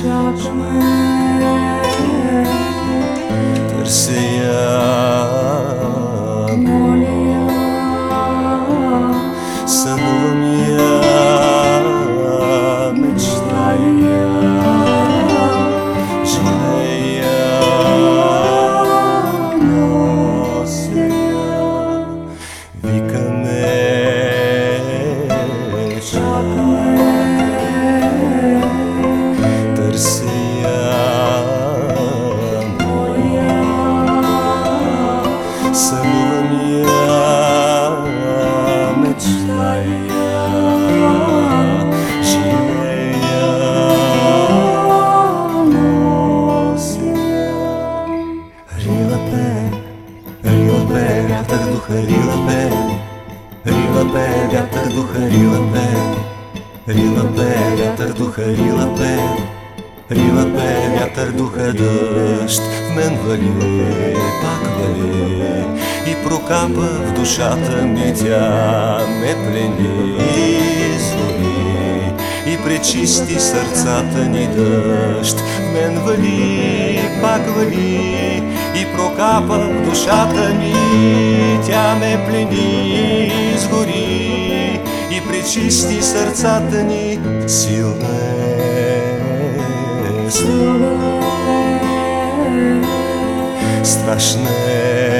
judgment. Terceira. Мечтая Живея Нося Рилапе, рилапе, вятър духа, вятър духа, рилапе Рилапе, вятър духа, рилапе Рилапе, вятър духа, дъжд В мен вали, пак вали И прокапа в душата ми тя Ме плени зори И пречисти сърцата ни дъжд. Мен вали, пак вали И прокапа в душата ми Тя ме плени и сгори И пречисти сърцата ни Силна е, страшна е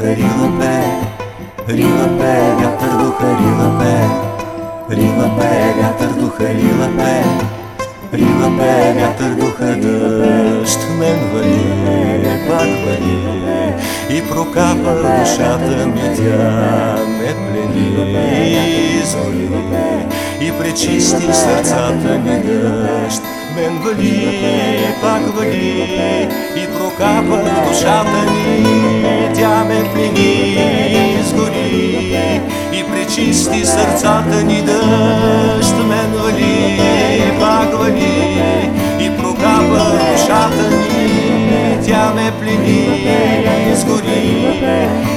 вятър духа, рилапе, рилапе, вятър духа, рилапе, рилапе, вятър духа, рилапе, рилапе, вятър духа, дъжд мен вали, пак вали. И прокапа душата ми тя ме плени зори и пречисти сърцата ми дъжд мен вали, пак вали. И прокапа душата ми тя ме плени и згори и пречисти сърцата ни дъжд мен вали, пак вали и прокапа душата ми тя ме плени и сгори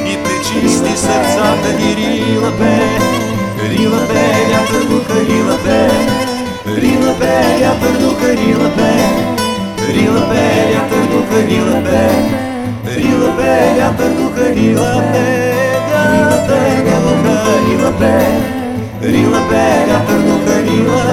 и пречисти сърцата ни. Рилапе, рилапе, вятър духа, рилапе, рилапе, вятър духа, рилапе, рилапе, вятър духа, рилапе, рилапе, вятър духа, рилапе, вятър духа, рилапе, рилапе, вятър духа, рилапе,